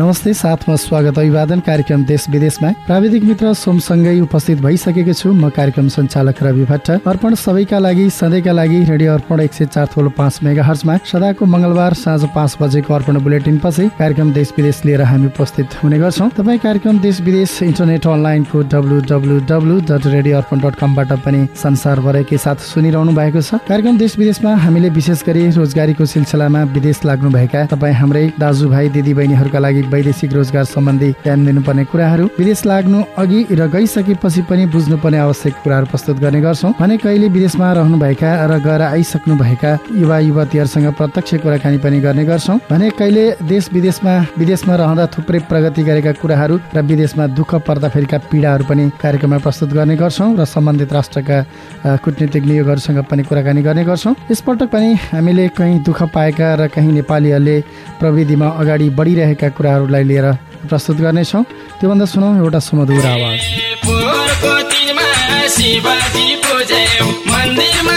नमस्ते साथमा स्वागत अभिवादन कार्यक्रम देश विदेशमा। प्राविधिक मित्र सोमसँगै उपस्थित भइसकेको छु। म कार्यक्रम सञ्चालक रवि भट्ट। अर्पण सबैका लागि सधैँका लागि रेडियो अर्पण एक सय चार थोलो पाँच मेगा हर्चमा सदाको मङ्गलबार साँझ पाँच बजेको अर्पण बुलेटिन पछि कार्यक्रम देश विदेश लिएर हामी उपस्थित हुने गर्छौँ। तपाईँ कार्यक्रम देश विदेश इन्टरनेट अनलाइनको W W W dot radio Arpan dot कमबाट पनि संसारभरकै साथ सुनिरहनु भएको छ। कार्यक्रम देश विदेशमा हामीले विशेष गरी रोजगारीको सिलसिलामा विदेश लाग्नुभएका तपाईँ हाम्रै दाजुभाइ दिदीबहिनीहरूका लागि वैदेशिक रोजगार सम्बन्धी ध्यान दिनुपर्ने कुराहरू विदेश लाग्नु अघि र गइसकेपछि पनि बुझ्नुपर्ने आवश्यक कुराहरू प्रस्तुत गर्ने गर्छौँ। भने कहिले विदेशमा रहनुभएका र गएर आइसक्नु भएका युवा युवतीहरूसँग प्रत्यक्ष कुराकानी पनि गर्ने गर्छौँ। भने कहिले देश विदेशमा विदेशमा रहँदा थुप्रै प्रगति गरेका कुराहरू र विदेशमा दुःख पर्दाफेरिका पीडाहरू पनि कार्यक्रममा प्रस्तुत गर्ने गर्छौँ र सम्बन्धित राष्ट्रका कुटनीतिक नियोगहरूसँग पनि कुराकानी गर्ने गर्छौँ। यसपटक पनि हामीले कहीँ दुःख पाएका र कहीँ नेपालीहरूले प्रविधिमा अगाडि बढिरहेका कुराहरू कुराहरूलाई लिएर प्रस्तुत गर्नेछौँ। त्योभन्दा सुनौ एउटा सुमधुर आवाज। पूजे मन्दिरमा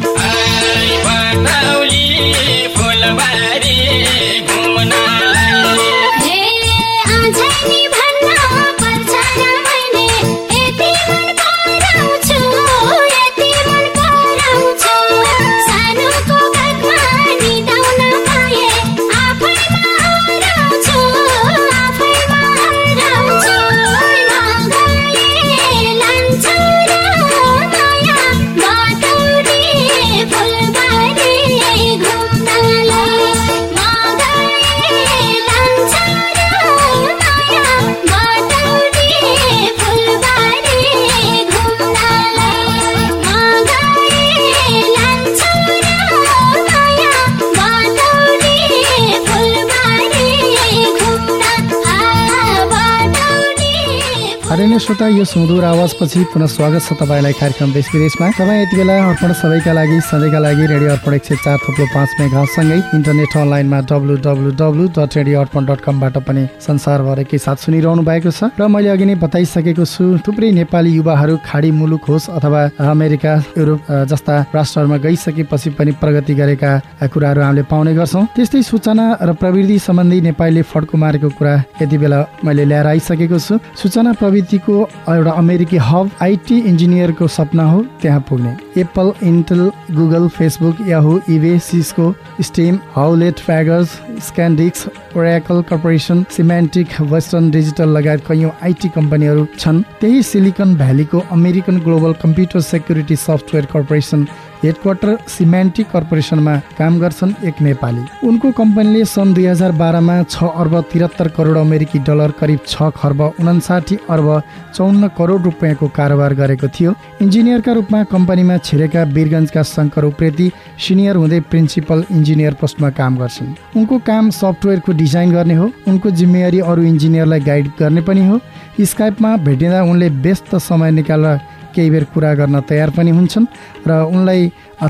आदरणीय श्रोता यो सुमधुर आवाजपछि पुनः स्वागत छ तपाईँलाई कार्यक्रम देश विदेशमा। तपाईँ यति बेला अर्पण सबैका लागि सधैँका लागि रेडियो अर्पण एक सय चार थुप्रो पाँच मेघासँगै इन्टरनेट अनलाइनमा W W W dot radio Arpan dot कमबाट पनि संसारभरकै साथ सुनिरहनु भएको छ। र मैले अघि नै बताइसकेको छु थुप्रै नेपाली युवाहरू खाडी मुलुक होस् अथवा अमेरिका युरोप जस्ता राष्ट्रहरूमा गइसकेपछि पनि प्रगति गरेका कुराहरू हामीले पाउने गर्छौँ। त्यस्तै सूचना र प्रविधि सम्बन्धी नेपालीले फड्को मारेको कुरा यति बेला मैले ल्याएर आइसकेको छु। सूचना प्रविधिको एउटा अमेरिकी हब आइटी इन्जिनियरको सपना हो त्यहाँ पुग्ने। Apple Intel Google Facebook Yahoo eBay Cisco systems Hewlett Packard SanDisk Oracle corporation Symantec Western Digital लगायत कैयौँ आइटी कम्पनीहरू छन्। त्यही silicon भ्यालीको American global computer security software corporation headquarter Symantec कर्पोरेसनमा काम गर्छन् एक नेपाली। उनको कम्पनीले सन् दुई हजार बाह्रमा छ अर्ब त्रिहत्तर करोड अमेरिकी डलर करिब छ खर्ब उनासाठी अर्ब चौन्न करोड रुपियाँको कारोबार गरेको थियो। इन्जिनियरका रूपमा कम्पनीमा छिरेका वीरगन्जका शङ्कर उप्रेती सिनियर हुँदै प्रिन्सिपल इन्जिनियर पोस्टमा काम गर्छन्। उनको काम सफ्टवेयरको डिजाइन गर्ने हो उनको जिम्मेवारी अरू इन्जिनियरलाई गाइड गर्ने पनि हो। स्काइपमा भेटिँदा उनले व्यस्त समय निकालेर केही बेर कुरा गर्न तयार पनि हुन्छन् र उनलाई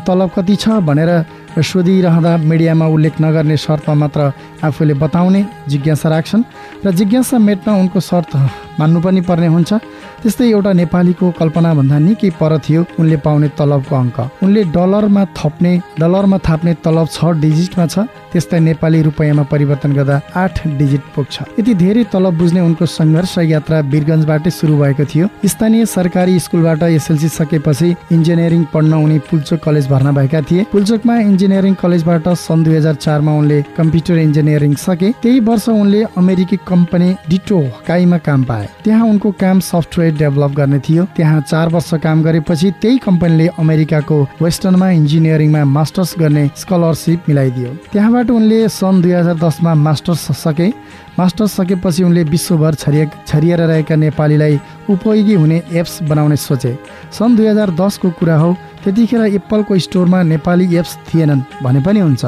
तलब कति छ? भनेर सोधिरहँदा मिडियामा उल्लेख नगर्ने शर्तमा मात्र आफूले बताउने जिज्ञासा राख्छन् र जिज्ञासा मेट्न उनको शर्त मान्नु पनि पर्ने हुन्छ। त्यस्तै एउटा नेपालीको कल्पना भन्दा निकै पर थियो। उनले पाउने तलबको अङ्क। उनले डलरमा थप्ने डलरमा थाप्ने तलब छ डिजिटमा छ त्यस्तै नेपाली रुपियाँमा परिवर्तन गर्दा आठ डिजिट पुग्छ। यति धेरै तलब बुझ्ने उनको सङ्घर्ष यात्रा वीरगन्जबाटै सुरु भएको थियो। स्थानीय सरकारी स्कुलबाट एसएलसी सकेपछि इन्जिनियरिङ पढ्न उनी पुल्चोक कलेज भर्ना भएका थिए। पुल्चोकमा इन्जिनियरिङ कलेजबाट सन् दुई हजार चारमा उनले कम्प्युटर इन्जिनियरिङ सके। त्यही वर्ष उनले अमेरिकी कम्पनी डिटो काईमा काम पाए। त्यहाँ उनको काम सफ्टवेयर डेभलप गर्ने थियो। त्यहाँ चार वर्ष काम गरेपछि त्यही कम्पनीले अमेरिकाको वेस्टर्नमा इन्जिनियरिङमा मास्टर्स गर्ने स्कलरसिप मिलाइदियो। त्यहाँबाट उनले सन् दुई हजार दसमा मास्टर्स सके। मास्टर्स सकेपछि उनले विश्वभर छरिए छरिएर रहेका नेपालीलाई उपयोगी हुने एप्स बनाउने सोचे। सन् दुई हजार दसको कुरा हो त्यतिखेर एप्पलको स्टोरमा नेपाली एप्स थिएनन् भने पनि हुन्छ।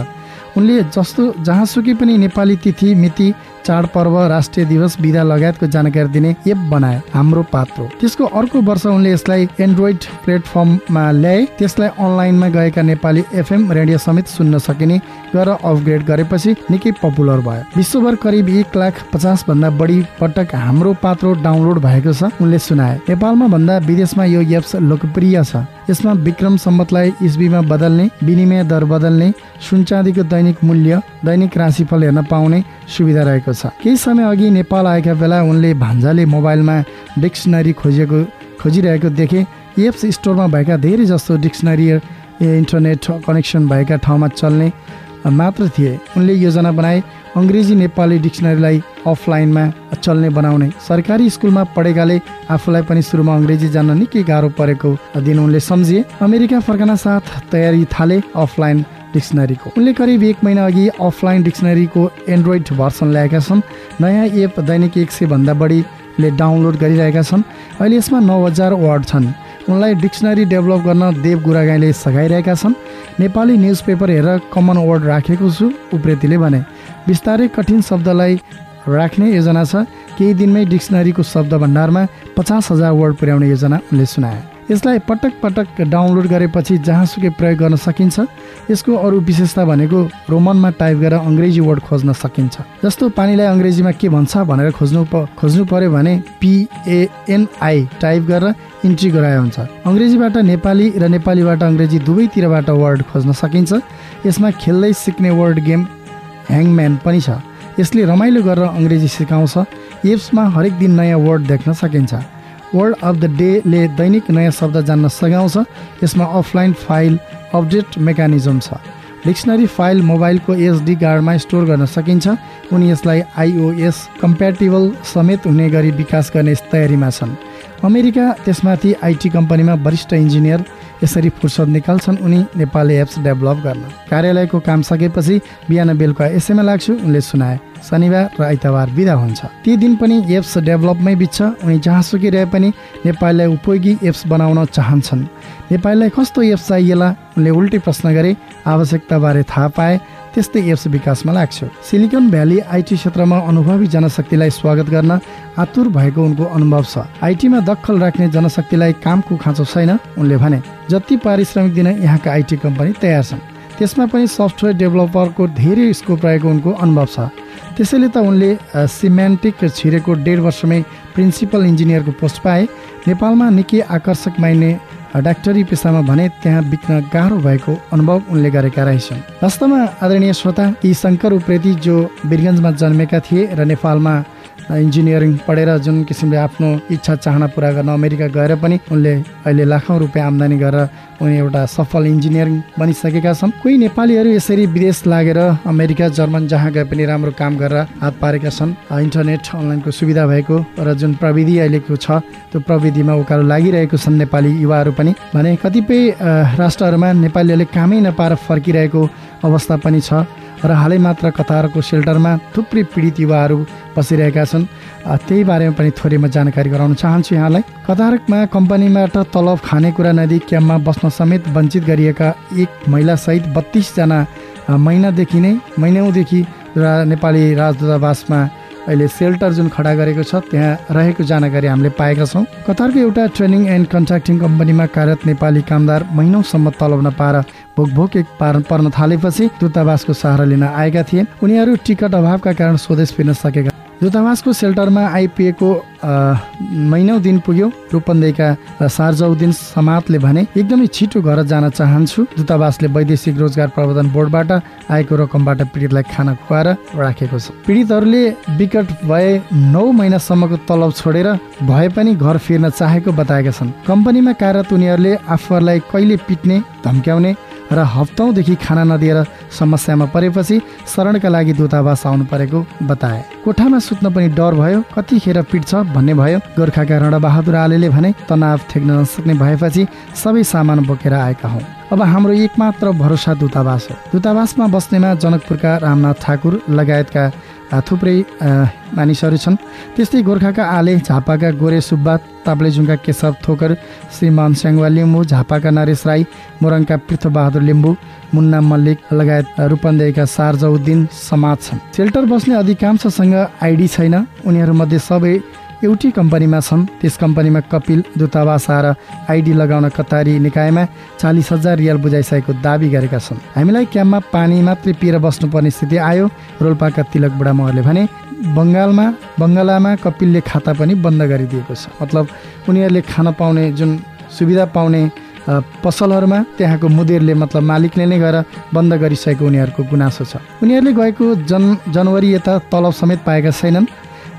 उनले जस्तो जहाँसुकै पनि नेपाली तिथि मिति चाडपर्व राष्ट्रिय दिवस विधा लगायतको जानकारी दिने एप बनाए हाम्रो पात्रो त्यसको अर्को वर्ष उनले यसलाई एन्ड्रोइड प्लेटफर्ममा ल्याए। त्यसलाई अनलाइनमा गएका नेपाली एफएम रेडियो समेत सुन्न सकिने गरेर अपग्रेड गरेपछि निकै पपुलर भयो। विश्वभर करिब एक लाख पचास भन्दा बढी पटक हाम्रो पात्रो डाउनलोड भएको छ उनले सुनाए। नेपालमा भन्दा विदेशमा यो एप्स लोकप्रिय छ। यसमा विक्रम सम्बतलाई इस्बीमा बदल्ने विनिमय दर बदल्ने सुनचाँदीको दैनिक मूल्य दैनिक राशिफल हेर्न पाउने सुविधा रहेको छ। केही समय अघि नेपाल आएका बेला उनले भान्जाले मोबाइलमा डिक्सनरी खोजेको खोजिरहेको देखे। एप्स स्टोरमा भएका धेरै जस्तो डिक्सनरी इन्टरनेट कनेक्सन भएका ठाउँमा चल्ने मात्र थिए। उनले योजना बनाए। अङ्ग्रेजी नेपाली डिक्सनरीलाई अफलाइनमा चल्ने बनाउने। सरकारी स्कुलमा पढेकाले आफूलाई पनि सुरुमा अङ्ग्रेजी जान्न निकै गाह्रो परेको दिन उनले सम्झिए। अमेरिका फर्कन साथ तयारी थाले अफलाइन डिक्सनरीको। उनले करिब एक महिना अघि अफलाइन डिक्सनरीको एन्ड्रोइड भर्सन ल्याएका छन्। नयाँ एप दैनिक एक सय भन्दा बढीले डाउनलोड गरिरहेका छन्। अहिले यसमा नौ हजार वर्ड छन्। उनलाई डिक्सनरी डेभलप गर्न देव गुरागाईले सघाइरहेका छन्। नेपाली न्युज पेपर हेरेर कमन वर्ड राखेको छु उप्रेतीले भने। बिस्तारै कठिन शब्दलाई राख्ने योजना छ। केही दिनमै डिक्सनरीको शब्द भण्डारमा पचास हजार वर्ड पुर्याउने योजना उनले सुनाए। यसलाई पटक पटक डाउनलोड गरेपछि जहाँसुकै प्रयोग गर्न सकिन्छ यसको अरू विशेषता भनेको रोमनमा टाइप गरेर अङ्ग्रेजी वर्ड खोज्न सकिन्छ। जस्तो पानीलाई अङ्ग्रेजीमा के भन्छ भनेर खोज्नु खोज्नु पर्यो भने पिएनआई टाइप गरेर इन्ट्री गराए हुन्छ। अङ्ग्रेजीबाट नेपाली र नेपालीबाट अङ्ग्रेजी दुवैतिरबाट वर्ड खोज्न सकिन्छ। यसमा खेल्दै सिक्ने वर्ड गेम ह्याङम्यान पनि छ। यसले रमाइलो गरेर अङ्ग्रेजी सिकाउँछ। एप्समा हरेक दिन नयाँ वर्ड देख्न सकिन्छ। वर्ड अफ द डेले दैनिक नयाँ शब्द जान्न सघाउँछ। यसमा अफलाइन फाइल अपडेट मेकानिजम छ। डिक्सनरी फाइल मोबाइलको एसडी कार्डमा स्टोर गर्न सकिन्छ। उनी यसलाई आइओएस कम्प्याटेबल समेत हुने गरी विकास गर्ने तयारीमा छन्। अमेरिका त्यसमाथि आइटी कम्पनीमा वरिष्ठ इन्जिनियर यसरी फुर्सद निकाल्छन् उनी नेपाली एप्स डेभलप गर्न। कार्यालयको काम सकेपछि बिहान बेलुका यसैमा लाग्छु उनले सुनाए शनिबार र आइतबार बिदा हुन्छ। ती दिन पनि एप्स डेभलपमै बित्छ उनी जहाँसुकै रहे पनि नेपालीलाई उपयोगी एप्स बनाउन चाहन्छन्। नेपालीलाई कस्तो एप्स चाहिएला? उनले उल्टै प्रश्न गरे आवश्यकताबारे थाहा पाए त्यस्तै एप्स विकासमा लाग्छु। सिलिकन भ्याली आइटी क्षेत्रमा अनुभवी जनशक्तिलाई स्वागत गर्न आतुर भएको उनको अनुभव छ। आइटीमा दखल राख्ने जनशक्तिलाई कामको खाँचो छैन उनले भने। जति पारिश्रमिक दिन यहाँका आइटी कम्पनी तयार छन्। त्यसमा पनि सफ्टवेयर डेभलपरको धेरै स्कोप रहेको उनको अनुभव छ। त्यसैले त उनले सिमेन्टिक छिरेको डेढ वर्षमै प्रिन्सिपल इन्जिनियरको पोस्ट पाए। नेपालमा निकै आकर्षक माइने डाक्टरी पेसामा भने त्यहाँ बिक्न गाह्रो भएको अनुभव उनले गरेका रहेछन्। वास्तवमा आदरणीय श्रोता यी शङ्कर उप्रेती जो वीरगन्जमा जन्मेका थिए र नेपालमा इन्जिनियरिङ पढेर जुन किसिमले आफ्नो इच्छा चाहना पुरा गर्न अमेरिका गएर पनि उनले अहिले लाखौँ रुपियाँ आम्दानी गरेर उनी एउटा सफल इन्जिनियरिङ बनिसकेका छन्। कोही नेपालीहरू यसरी विदेश लागेर अमेरिका जर्मन जहाँ गए पनि राम्रो काम गरेर हात पारेका छन्। इन्टरनेट अनलाइनको सुविधा भएको र जुन प्रविधि अहिलेको छ त्यो प्रविधिमा उकालो लागिरहेको छन् नेपाली युवाहरू पनि। भने कतिपय राष्ट्रहरूमा नेपालीहरूले कामै नपाएर फर्किरहेको अवस्था पनि छ। र हालै मात्र कतारको सेल्टरमा थुप्रै पीडित युवाहरू बसिरहेका छन्। त्यही बारेमा पनि थोरै म जानकारी गराउन चाहन्छु यहाँलाई। कतारमा कम्पनीबाट तलब खानेकुरा नदी क्याम्पमा बस्न समेत वञ्चित गरिएका एक महिलासहित बत्तिसजना महिनादेखि नै महिनौदेखि नेपाली राजदूतावासमा अहिले सेल्टर जुन खडा गरेको छ त्यहाँ रहेको जानकारी हामीले पाएका छौँ। कतारको एउटा ट्रेनिङ एन्ड कन्ट्राक्टिङ कम्पनीमा कार्यरत नेपाली कामदार महिनौसम्म तलब नपाएर भोक एक पर्न थालेपछि दूतावासको सहारा लिन आएका थिए। उनीहरू टिकट अभावका कारण स्वदेश फिर्न सकेका दूतावासको सेल्टरमा आइपिएको महिनौ दिन पुग्यो। रूपन्देहीका सार्जौदिन समातले भने एकदमै छिटो घर जान चाहन्छु। दूतावासले वैदेशिक रोजगार प्रबन्धन बोर्डबाट आएको रकमबाट पीडितलाई खाना खुवाएर राखेको छ। पीडितहरूले विकट भए नौ महिनासम्मको तलब छोडेर भए पनि घर फिर्न चाहेको बताएका छन्। कम्पनीमा कार्यरत उनीहरूले आफूहरूलाई कहिले पिट्ने धम्क्याउने र हप्तौँदेखि खाना नदिएर समस्यामा परेपछि शरणका लागि दूतावास आउनु परेको बताए। कोठामा सुत्न पनि डर भयो कतिखेर पिट्छ भन्ने भयो। गोर्खाका रणबहादुर आलेले भने तनाव थेक्न नसक्ने भएपछि सबै सामान बोकेर आएका हौ। अब हाम्रो एकमात्र भरोसा दूतावास हो। दूतावासमा बस्नेमा जनकपुरका रामनाथ ठाकुर लगायतका थुप्रै मानिसहरू छन्। त्यस्तै गोर्खाका आले झापाका गोरे सुब्बा ताप्लेजुङका केशव थोकर श्रीमान स्याङ्वा लिम्बू झापाका नरेश राई मोरङका पृथ्वबहादुर लिम्बू मुन्ना मल्लिक लगायत रूपन्देहीका सार्जउद्दिन समाज छन्। सेल्टर बस्ने अधिकांशसँग आइडी छैन। उनीहरूमध्ये सबै एउटै कम्पनीमा छन्। त्यस कम्पनीमा कपिल दूतावास आएर आइडी लगाउन कतारी निकायमा चालिस हजार रियाल बुझाइसकेको दावी गरेका छन्। हामीलाई क्याम्पमा पानी मात्रै पिएर बस्नुपर्ने स्थिति आयो रोल्पाका तिलक बुढा महरले भने। बङ्गालमा बङ्गलामा कपिलले खाता पनि बन्द गरिदिएको छ। मतलब उनीहरूले खान पाउने जुन सुविधा पाउने पसलहरूमा त्यहाँको मुदेरले मतलब मालिकले नै गएर बन्द गरिसकेको उनीहरूको गुनासो छ। उनीहरूले गएको जन जनवरी यता तलब समेत पाएका छैनन्।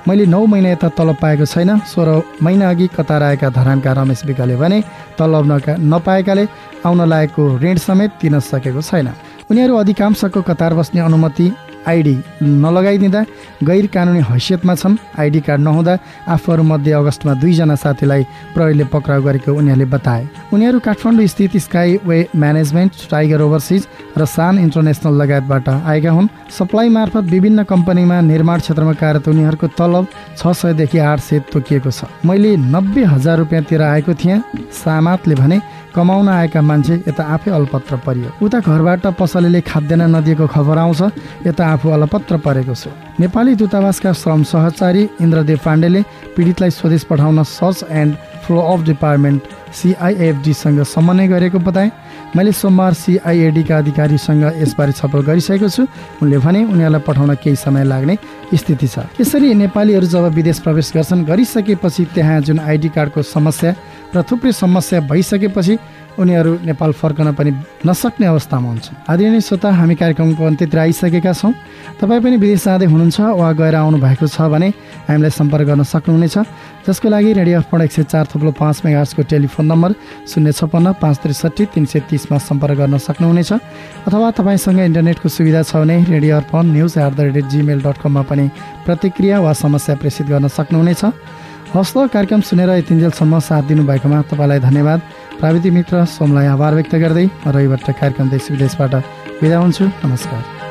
मैले नौ महिना यता तलब पाएको छैन। सोह्र महिना अघि कतार आएका धरानका रमेश विकले भने तलब नका नपाएकाले आउन लागेको ऋण समेत तिर्न सकेको छैन। उनीहरू अधिकांशको कतार बस्ने अनुमति आइडी नलगाइदिँदा गैर कानुनी हैसियतमा छन्। आइडी कार्ड नहुँदा आफूहरूमध्ये अगस्तमा दुईजना साथीलाई प्रहरीले पक्राउ गरेको उनीहरूले बताए। उनीहरू काठमाडौँ स्थित sky way management tiger overseas र सान इन्टरनेसनल लगायतबाट आएका हुन्। सप्लाई मार्फत विभिन्न कम्पनीमा निर्माण क्षेत्रमा कार्यरत उनीहरूको तलब छ सयदेखि आठ सय तोकिएको छ। मैले नब्बे हजार रुपियाँतिर आएको थिएँ। सामातले भने कमाउन आएका मान्छे यता आफै अलपत्र परियो। उता घरबाट पसलेले खाद्यान्न नदिएको खबर आउँछ यता आफू अलपत्र परेको छु। नेपाली दूतावासका श्रम सहचारी इन्द्रदेव पाण्डेले पीडितलाई स्वदेश पठाउन search and flow of department सिआइएफडीसँग समन्वय गरेको बताए। मैले सोमबार सिआइएडीका अधिकारीसँग यसबारे छलफल गरिसकेको छु। उनले भने उनीहरूलाई पठाउन केही समय लाग्ने स्थिति छ। यसरी नेपालीहरू जब विदेश प्रवेश गर्छन् गरिसकेपछि त्यहाँ जुन आइडी कार्डको समस्या र थुप्रै समस्या भइसकेपछि उनीहरू नेपाल फर्कन पनि नसक्ने अवस्थामा हुन्छन्। आदरणीय श्रोता हामी कार्यक्रमको अन्त्यतिर आइसकेका छौँ। तपाईँ पनि विदेश जाँदै हुनुहुन्छ वा गएर आउनु भएको छ भने हामीलाई सम्पर्क गर्न सक्नुहुनेछ। जसको लागि रेडियो अर्पण एक सय चार थुप्रो पाँच मेगार्सको टेलिफोन नम्बर शून्य छप्पन्न पाँच त्रिसठी तिन सय तिसमा सम्पर्क गर्न सक्नुहुनेछ। अथवा तपाईँसँग इन्टरनेटको सुविधा छ भने radio Arpan news at the rate Gmail dot कममा पनि प्रतिक्रिया वा समस्या प्रेषित गर्न सक्नुहुनेछ। हस् त कार्यक्रम सुनेर यतिन्जेलसम्म साथ दिनुभएकोमा तपाईँलाई धन्यवाद। प्राविधिक मित्र सोमलाई आभार व्यक्त गर्दै रविबाट कार्यक्रम देश विदेशबाट बिदा हुन्छु। नमस्कार।